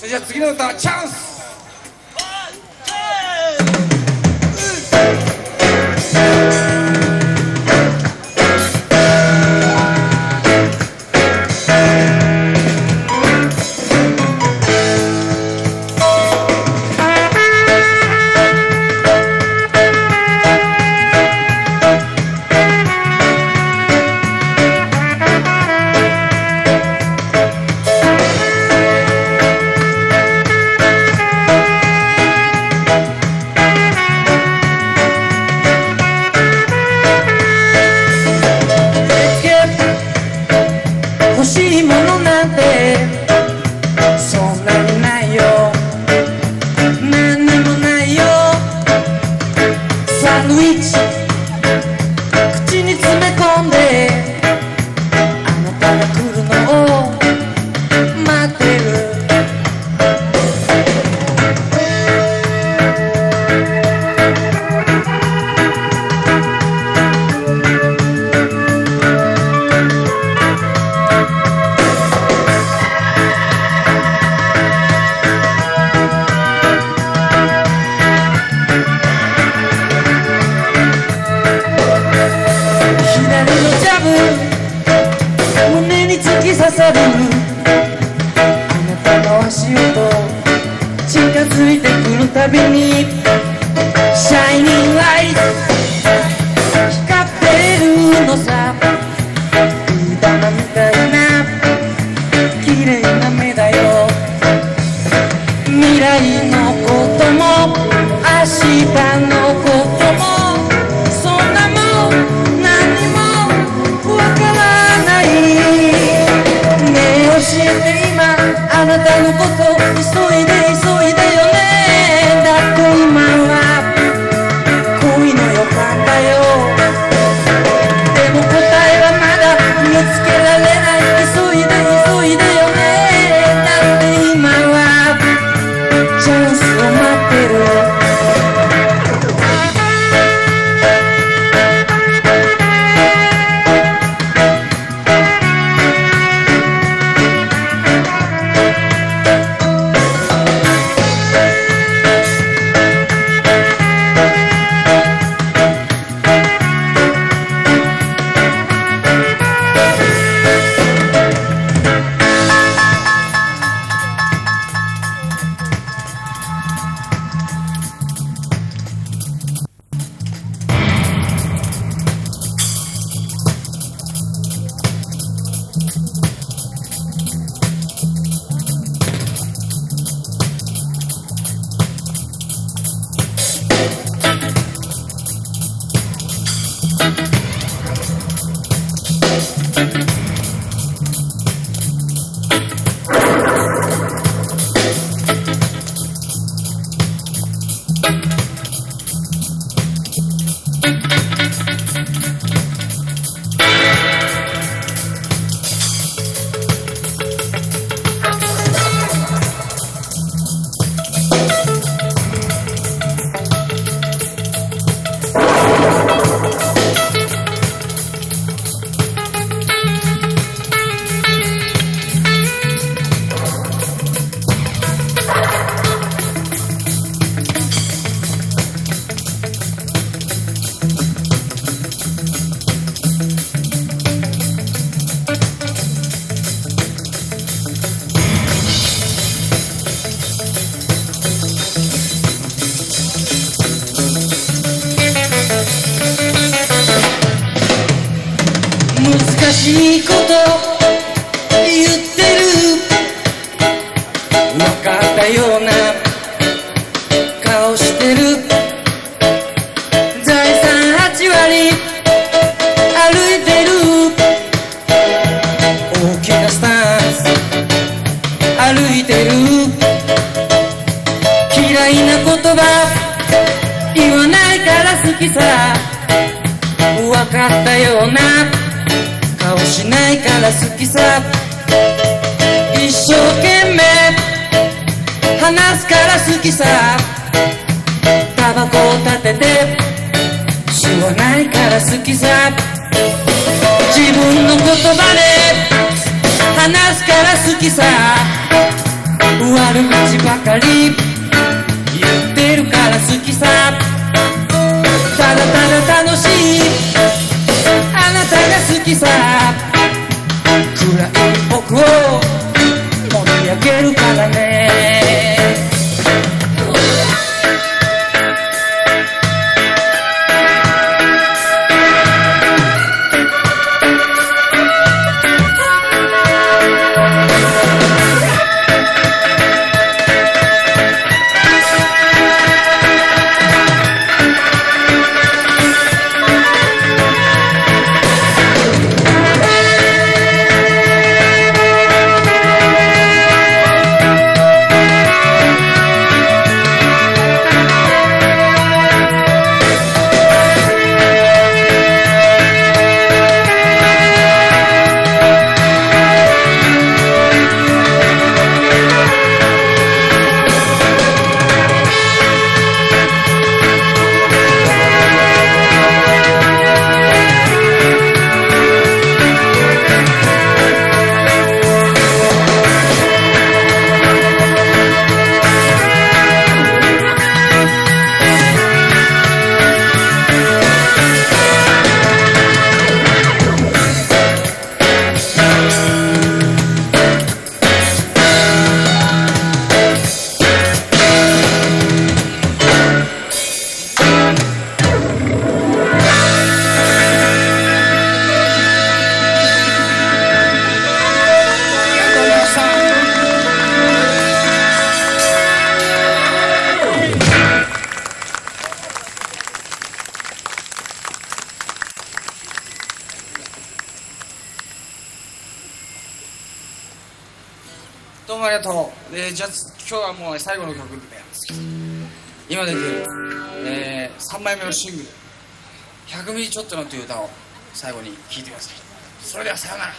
それじゃあ次の歌はチャンス。しいこと言ってる。分かったような顔してる。財産8割歩いてる。大きなスタンス歩いてる。嫌いな言葉。言わないから好きさ。分かったような顔しないから好きさ。一生懸命。話すから好きさ。タバコを立てて。吸わないから好きさ。自分の言葉で。話すから好きさ。悪口ばかり。言ってるから好きさ。が好きさ。暗い僕を盛り上げるからね。で、じゃあ今日はもう最後の曲なんですけど今出てる、え3枚目のシングル「100ミリちょっとの」という歌を最後に聴いてください。それではさようなら。